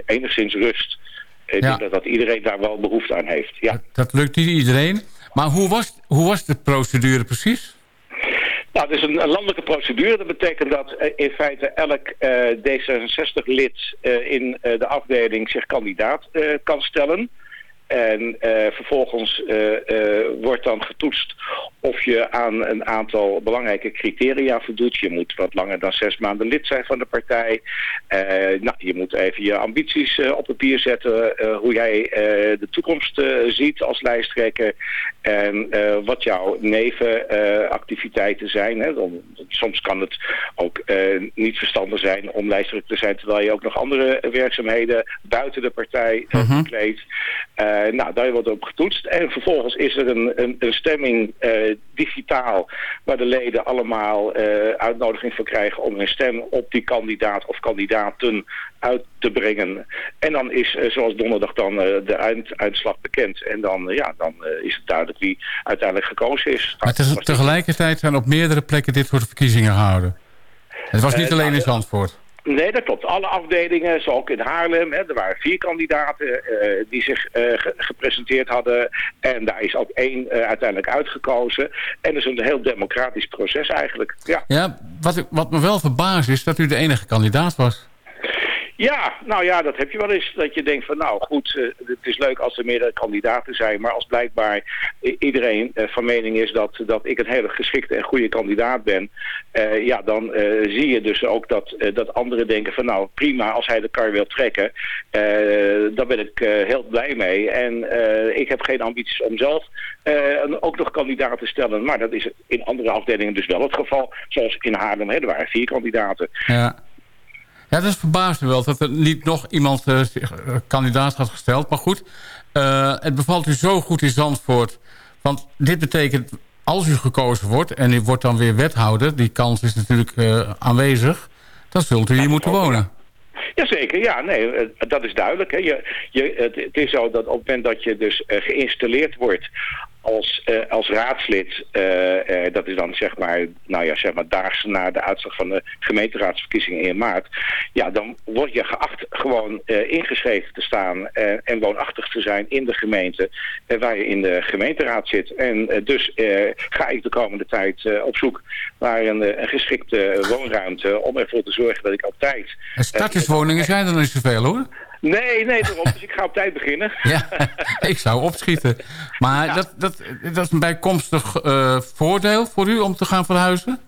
enigszins rust. Ik Ja. denk dat, dat iedereen daar wel behoefte aan heeft. Ja. Dat lukt niet iedereen. Maar hoe was, hoe was de procedure precies? Nou, het is een, een landelijke procedure. Dat betekent dat eh, in feite elk eh, D66-lid eh, in de afdeling zich kandidaat kan stellen. En eh, vervolgens eh, eh, wordt dan getoetst of je aan een aantal belangrijke criteria voldoet. Je moet wat langer dan zes maanden lid zijn van de partij. Nou, je moet even je ambities op papier zetten. hoe jij de toekomst ziet als lijsttrekker. En wat jouw nevenactiviteiten zijn. Hè. Soms kan het ook eh, niet verstandig zijn om lijsttrekker te zijn... terwijl je ook nog andere werkzaamheden buiten de partij eh, Mhm. bekleedt. Eh, nou, daar wordt op getoetst. En vervolgens is er een, een, een stemming eh, digitaal... waar de leden allemaal eh, uitnodiging voor krijgen... om hun stem op die kandidaat of kandidaten uit te brengen. En dan is, eh, zoals donderdag dan, eh, de eind- uitslag bekend. En dan, eh, ja, dan is het duidelijk wie uiteindelijk gekozen is. Maar te- tegelijkertijd zijn op meerdere plekken dit soort verkiezingen gehouden. Het was niet alleen nou, in Zandvoort. Nee, dat klopt. Alle afdelingen, zo ook in Haarlem, hè, er waren vier kandidaten die zich ge- gepresenteerd hadden. En daar is ook één uiteindelijk uitgekozen. En dat is een heel democratisch proces eigenlijk. Ja. Ja, wat, wat me wel verbaast is dat u de enige kandidaat was. Ja, nou ja, dat heb je wel eens. Dat je denkt van nou goed, eh, het is leuk als er meerdere kandidaten zijn. Maar als blijkbaar iedereen eh, van mening is dat, dat ik een hele geschikte en goede kandidaat ben. eh, ja, dan zie je dus ook dat, dat anderen denken van nou prima, als hij de kar wil trekken. daar ben ik heel blij mee. En ik heb geen ambities om zelf ook nog kandidaat te stellen. Maar dat is in andere afdelingen dus wel het geval. Zoals in Haarlem, er waren vier kandidaten. Ja. Ja, dat verbaast me wel dat er niet nog iemand eh, zich, eh, kandidaat had gesteld. Maar goed, eh, het bevalt u zo goed in Zandvoort. Want dit betekent, als u gekozen wordt en u wordt dan weer wethouder... die kans is natuurlijk aanwezig, dan zult u hier moeten wonen. Jazeker, ja, nee, dat is duidelijk. Hè. Je, je, het, het is zo dat op het moment dat je dus geïnstalleerd wordt als, eh, als raadslid, eh, eh, dat is dan zeg maar, nou ja, zeg maar daags na de uitslag van de gemeenteraadsverkiezingen in maart, ja, dan word je geacht gewoon ingeschreven te staan en woonachtig te zijn in de gemeente waar je in de gemeenteraad zit. En dus ga ik de komende tijd op zoek naar een, een geschikte woonruimte om ervoor te zorgen dat ik op tijd... En starterswoningen zijn er niet zoveel hoor. Nee, nee, daarom. Dus ik ga op tijd beginnen. Ja, ik zou opschieten. Maar dat, dat, dat is een bijkomstig eh, voordeel voor u om te gaan verhuizen?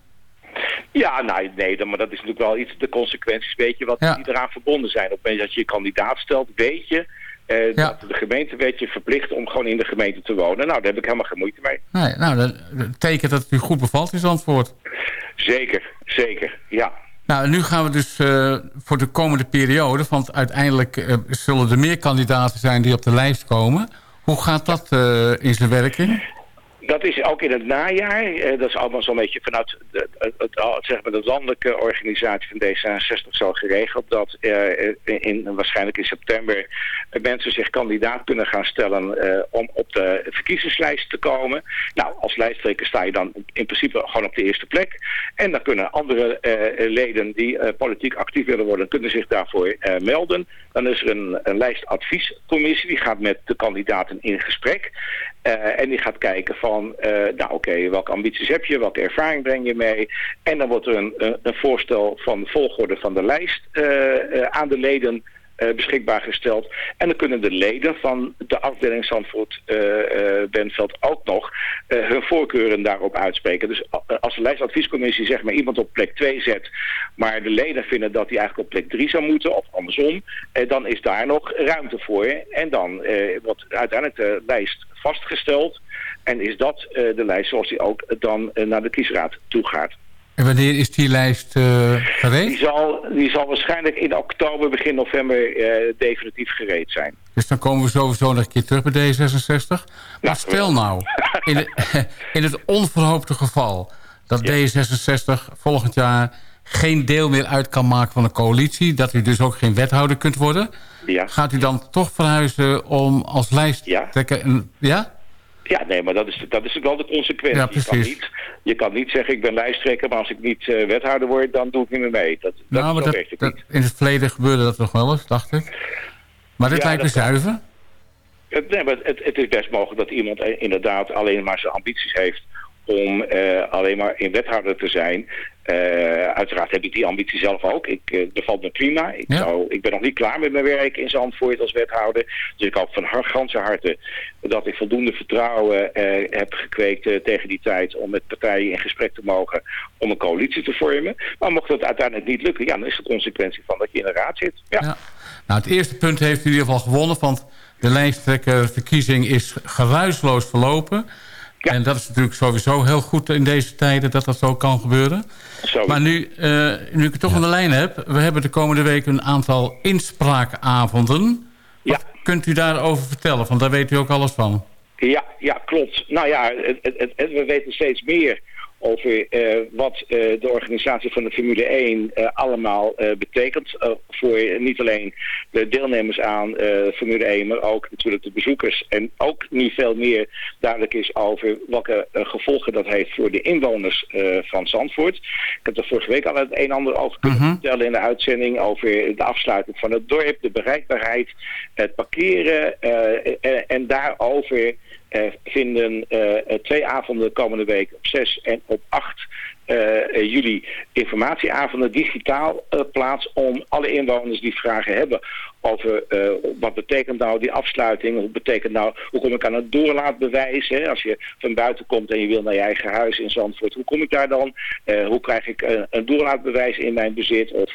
Ja, nou, nee, maar dat is natuurlijk wel iets, de consequenties weet je wat Ja. die eraan verbonden zijn. Op het moment dat je je kandidaat stelt, weet je eh, dat de gemeente weet je verplicht om gewoon in de gemeente te wonen. Nou, daar heb ik helemaal geen moeite mee. Nee, nou, dat betekent dat het u goed bevalt in Zandvoort. Zeker, zeker, ja. Nou, nu gaan we dus eh, voor de komende periode... want uiteindelijk eh, zullen er meer kandidaten zijn die op de lijst komen. Hoe gaat dat eh, in zijn werking? Dat is ook in het najaar. Eh, dat is allemaal zo'n beetje vanuit de, het, zeg maar de landelijke organisatie van D66 zo geregeld. Dat eh, in, waarschijnlijk in september eh, mensen zich kandidaat kunnen gaan stellen om op de verkiezingslijst te komen. Nou, als lijsttrekker sta je dan in principe gewoon op de eerste plek. En dan kunnen andere leden die politiek actief willen worden, kunnen zich daarvoor melden. Dan is er een, een lijstadviescommissie, die gaat met de kandidaten in gesprek. Eh, en die gaat kijken van, eh, nou oké, welke ambities heb je, welke ervaring breng je mee. En dan wordt er een, een, voorstel van de volgorde van de lijst eh, aan de leden beschikbaar gesteld. En dan kunnen de leden van de afdeling Zandvoort eh, eh, ook nog eh, hun voorkeuren daarop uitspreken. Dus als de lijstadviescommissie zeg maar iemand op plek 2 zet, maar de leden vinden dat hij eigenlijk op plek 3 zou moeten, of andersom, eh, dan is daar nog ruimte voor. En dan eh, wordt uiteindelijk de lijst vastgesteld. En is dat eh, de lijst zoals die ook dan eh, naar de kiesraad toe gaat. En wanneer is die lijst eh, Die gereed? zal, die zal waarschijnlijk in oktober, begin november eh, definitief gereed zijn. Dus dan komen we sowieso nog een keer terug bij D66. Maar stel nou, in, het- in het onverhoopte geval... dat D66 volgend jaar geen deel meer uit kan maken van een coalitie... dat u dus ook geen wethouder kunt worden... Ja. gaat u dan toch verhuizen om als lijsttrekker... een- ja? Ja, nee, maar dat is, dat is wel de consequentie. Ja, je, kan niet, je kan niet zeggen, ik ben lijsttrekker, maar als ik niet eh, wethouder word, dan doe ik niet meer mee. Dat, dat, nou, maar dat, in het verleden gebeurde dat nog wel eens, dacht ik. Maar dit Ja, lijkt me zuiver. Het, nee, maar het, het is best mogelijk dat iemand eh, inderdaad alleen maar zijn ambities heeft om eh, alleen maar in wethouder te zijn. Eh, uiteraard heb ik die ambitie zelf ook. Ik, eh dat valt me prima. Ik, Ja. zou, ik ben nog niet klaar met mijn werk in Zandvoort als wethouder. Dus ik hoop van ganse harte dat ik voldoende vertrouwen eh, heb gekweekt eh, tegen die tijd om met partijen in gesprek te mogen om een coalitie te vormen. Maar mocht dat uiteindelijk niet lukken, ja, dan is de consequentie van dat je in de raad zit. Ja. Ja. Nou, het eerste punt heeft u in ieder geval gewonnen... want de lijsttrekkerverkiezing is geruisloos verlopen. En dat is natuurlijk sowieso heel goed in deze tijden... dat dat zo kan gebeuren. Zo. Maar nu, eh, nu ik het toch aan de lijn heb... we hebben de komende week een aantal inspraakavonden. Wat kunt u daarover vertellen? Want daar weet u ook alles van. Ja, ja, klopt. Nou ja, het, het, het- het- we weten steeds meer over eh, wat eh, de organisatie van de Formule 1 eh, allemaal betekent. voor niet alleen de deelnemers aan Formule 1, maar ook natuurlijk de bezoekers. En ook niet veel meer duidelijk is over welke gevolgen dat heeft voor de inwoners van Zandvoort. Ik heb er vorige week al het een en ander over kunnen vertellen in de uitzending. Over de afsluiting van het dorp, de bereikbaarheid, het parkeren en, en daarover eh, vinden eh, twee avonden komende week op 6 en op 8 eh, eh, juli informatieavonden digitaal eh, plaats om alle inwoners die vragen hebben over wat betekent nou die afsluiting, wat betekent nou, hoe kom ik aan het doorlaatbewijs, hè? als je van buiten komt en je wil naar je eigen huis in Zandvoort, hoe kom ik daar dan, hoe krijg ik een doorlaatbewijs in mijn bezit of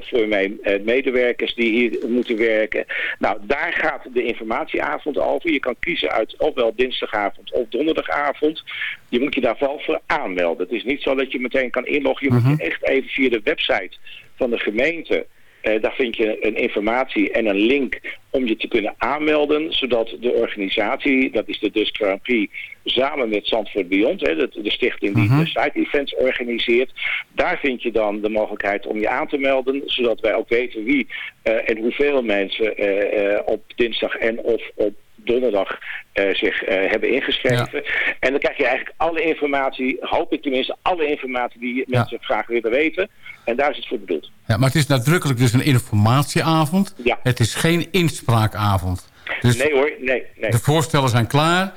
voor mijn medewerkers die hier moeten werken. Nou, daar gaat de informatieavond over. Je kan kiezen uit ofwel dinsdagavond of donderdagavond. Je moet je daar voor aanmelden. Het is niet zo dat je meteen kan inloggen. Je moet je echt even via de website van de gemeente eh, daar vind je een informatie en een link om je te kunnen aanmelden, zodat de organisatie, dat is de Dus Grand Prix, samen met Zandvoort Beyond, hè, de, de stichting die de site events organiseert, daar vind je dan de mogelijkheid om je aan te melden, zodat wij ook weten wie eh, en hoeveel mensen eh, op dinsdag en of op donderdag eh, zich eh, hebben ingeschreven. En dan krijg je eigenlijk alle informatie, hoop ik tenminste, alle informatie die mensen graag willen weten. En daar is het voor bedoeld. Ja, maar het is nadrukkelijk dus een informatieavond. Ja. Het is geen inspraakavond. Dus nee hoor, nee. nee. de voorstellen zijn klaar.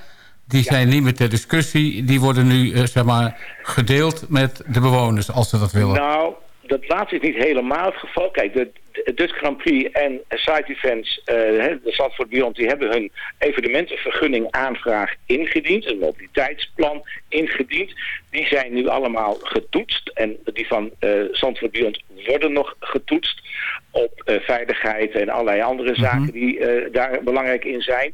Die zijn niet meer ter discussie. Die worden nu eh, zeg maar, gedeeld met de bewoners als ze dat willen. Nou, dat laatste is niet helemaal het geval. Kijk, de, de Dutch Grand Prix en Side Events, eh, de Zandvoort Beyond, die hebben hun evenementenvergunning aanvraag ingediend. Een mobiliteitsplan ingediend. Die zijn nu allemaal getoetst. En die van eh Zandvoort Beyond worden nog getoetst op eh, veiligheid en allerlei andere zaken die daar belangrijk in zijn.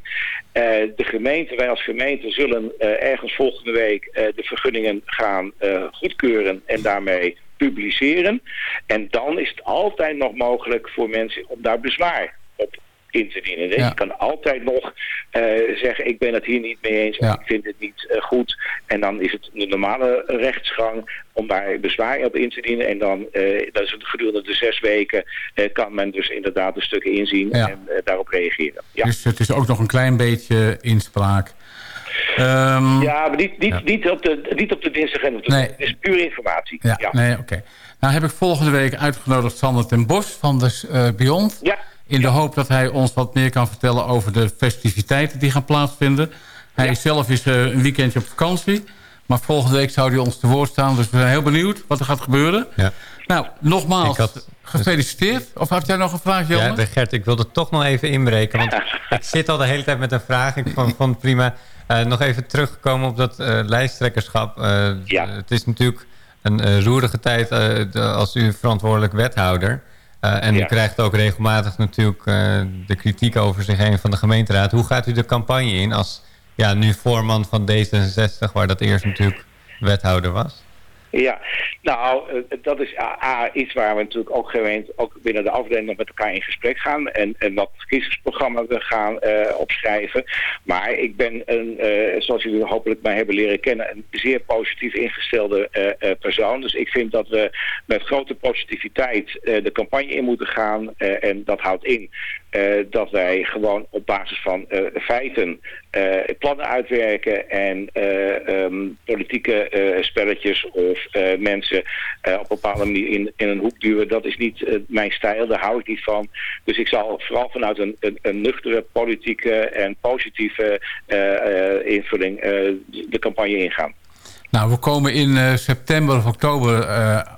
De gemeente, wij als gemeente zullen ergens volgende week de vergunningen gaan goedkeuren en daarmee publiceren. En dan is het altijd nog mogelijk voor mensen om daar bezwaar op in te dienen. Dus Ja. Je kan altijd nog eh, zeggen, ik ben het hier niet mee eens, Ja. ik vind het niet eh, goed. En dan is het de normale rechtsgang om daar bezwaar op in te dienen. En dan, eh, dat is het gedurende de zes weken, kan men dus inderdaad de stukken inzien Ja. en daarop reageren. Ja. Dus het is ook nog een klein beetje inspraak. Ehm, Ja, maar niet, niet, Ja. niet, op, de, niet op de dinsdag en op de Nee. Het is puur informatie. Ja, Ja. nee, oké. Nou heb ik volgende week uitgenodigd Sander ten Bos van de eh, Beyond. Ja. In de hoop dat hij ons wat meer kan vertellen over de festiviteiten die gaan plaatsvinden. Hij zelf is eh, een weekendje op vakantie. Maar volgende week zou hij ons te woord staan. Dus we zijn heel benieuwd wat er gaat gebeuren. Ja. Nou, nogmaals, had- gefeliciteerd. Of had jij nog een vraag, Janne? Ja, Gert, ik wilde toch nog even inbreken. Want ik zit al de hele tijd met een vraag. Ik vond, vond het prima. Eh, nog even terugkomen op dat eh, lijsttrekkerschap. Eh, Ja. Het is natuurlijk een roerige tijd als u verantwoordelijk wethouder. En u krijgt ook regelmatig natuurlijk de kritiek over zich heen van de gemeenteraad. Hoe gaat u de campagne in als ja, nu voorman van D66, waar dat eerst natuurlijk wethouder was? Ja, nou, eh, dat is A, A, iets waar we natuurlijk ook gewend, ook binnen de afdeling met elkaar in gesprek gaan. En, en wat verkiezingsprogramma we gaan eh, opschrijven. Maar ik ben, een, eh, zoals jullie hopelijk mij hebben leren kennen, een zeer positief ingestelde eh, eh, persoon. Dus ik vind dat we met grote positiviteit eh, de campagne in moeten gaan. eh, en dat houdt in eh, dat wij gewoon op basis van eh, feiten eh, plannen uitwerken en eh, ehm, politieke spelletjes of mensen op een bepaalde manier in, in een hoek duwen. Dat is niet mijn stijl, daar hou ik niet van. Dus ik zal vooral vanuit een, een, een nuchtere politieke en positieve invulling de campagne ingaan. Nou, we komen in september of oktober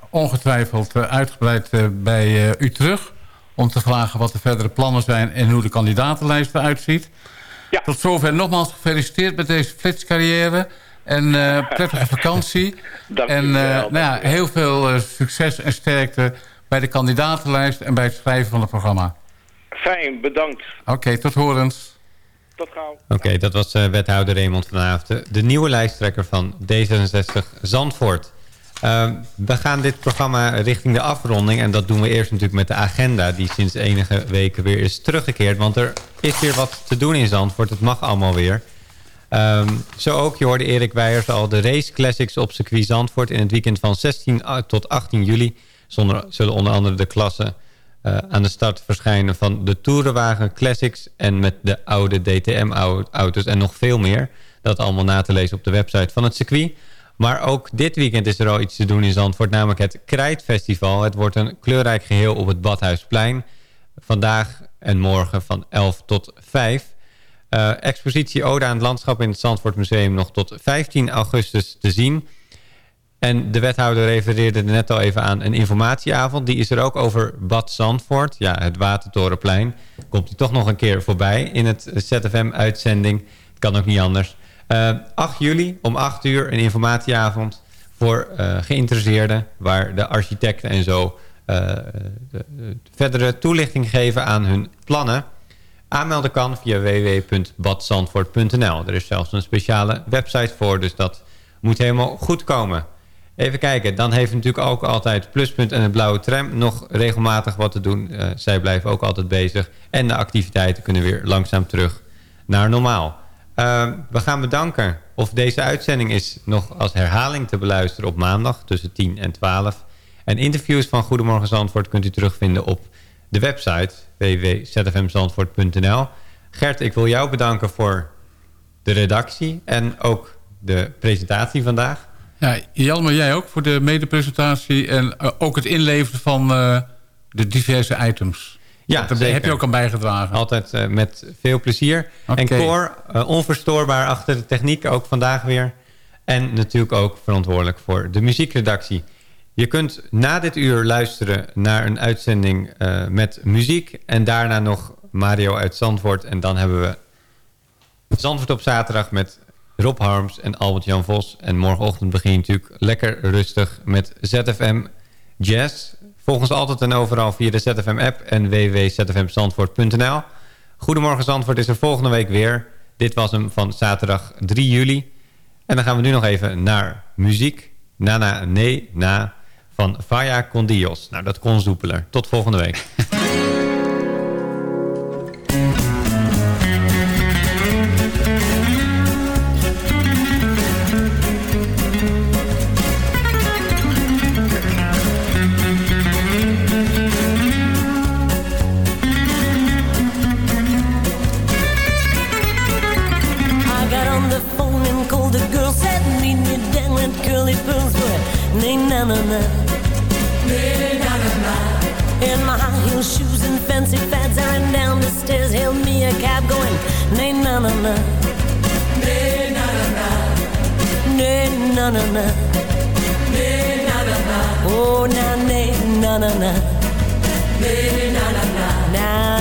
ongetwijfeld uitgebreid bij u terug. Om te vragen wat de verdere plannen zijn en hoe de kandidatenlijst eruit ziet. Ja. Tot zover nogmaals gefeliciteerd met deze flitscarrière. En eh, prettige vakantie. Dank en u eh, wel, nou ja, heel veel eh, succes en sterkte bij de kandidatenlijst en bij het schrijven van het programma. Fijn, bedankt. Oké, tot horens. Tot gauw. Oké, dat was eh, wethouder Raymond van Haafden. De nieuwe lijsttrekker van D66 Zandvoort. Ehm, we gaan dit programma richting de afronding. En dat doen we eerst natuurlijk met de agenda... die sinds enige weken weer is teruggekeerd. Want er is weer wat te doen in Zandvoort. Het mag allemaal weer. Ehm, zo ook, je hoorde Erik Weijers al... de Race Classics op circuit Zandvoort... in het weekend van 16 tot 18 juli... Zonder, zullen onder andere de klassen eh, aan de start verschijnen... van de Tourenwagen Classics... en met de oude DTM-auto's en nog veel meer. Dat allemaal na te lezen op de website van het circuit... Maar ook dit weekend is er al iets te doen in Zandvoort, namelijk het Krijtfestival. Het wordt een kleurrijk geheel op het Badhuisplein. Vandaag en morgen van 11 tot 5. Eh, expositie Ode aan het landschap in het Zandvoort Museum nog tot 15 augustus te zien. En de wethouder refereerde er net al even aan een informatieavond. Die is er ook over Bad Zandvoort. Ja, het Watertorenplein. Komt hij toch nog een keer voorbij in het ZFM-uitzending. Kan ook niet anders. Eh, 8 juli om 8 uur een informatieavond voor eh, geïnteresseerden... waar de architecten en zo eh, de, de verdere toelichting geven aan hun plannen. Aanmelden kan via www.badzandvoort.nl. Er is zelfs een speciale website voor, dus dat moet helemaal goed komen. Even kijken, dan heeft natuurlijk ook altijd Pluspunt en het Blauwe Tram nog regelmatig wat te doen. Eh, zij blijven ook altijd bezig. En de activiteiten kunnen weer langzaam terug naar normaal. Uh, we gaan bedanken. Of deze uitzending is nog als herhaling te beluisteren op maandag tussen 10 en 12. En interviews van Goedemorgen Zandvoort kunt u terugvinden op de website www.zfmzandvoort.nl. Gert, ik wil jou bedanken voor de redactie en ook de presentatie vandaag. Ja, Jelmer, jij ook voor de medepresentatie en uh, ook het inleveren van uh, de diverse items. Ja, daar heb je ook aan bijgedragen. Altijd uh, met veel plezier. Okay. En Cor, uh, onverstoorbaar achter de techniek, ook vandaag weer. En natuurlijk ook verantwoordelijk voor de muziekredactie. Je kunt na dit uur luisteren naar een uitzending uh, met muziek. En daarna nog Mario uit Zandvoort. En dan hebben we Zandvoort op zaterdag met Rob Harms en Albert-Jan Vos. En morgenochtend begin je natuurlijk lekker rustig met ZFM Jazz. Volg ons altijd en overal via de ZFM-app en www.zfmzandvoort.nl. Goedemorgen Zandvoort is er volgende week weer. Dit was hem van zaterdag 3 juli. En dan gaan we nu nog even naar muziek. Nana Nee Na van Faya Condios. Nou, dat kon soepeler. Tot volgende week. na-na-na. In my high heel shoes and fancy fads, down the stairs, hailed me a cab going, na-na-na. Na-na-na. Na-na-na. Na Oh, na, na-na-na. na na.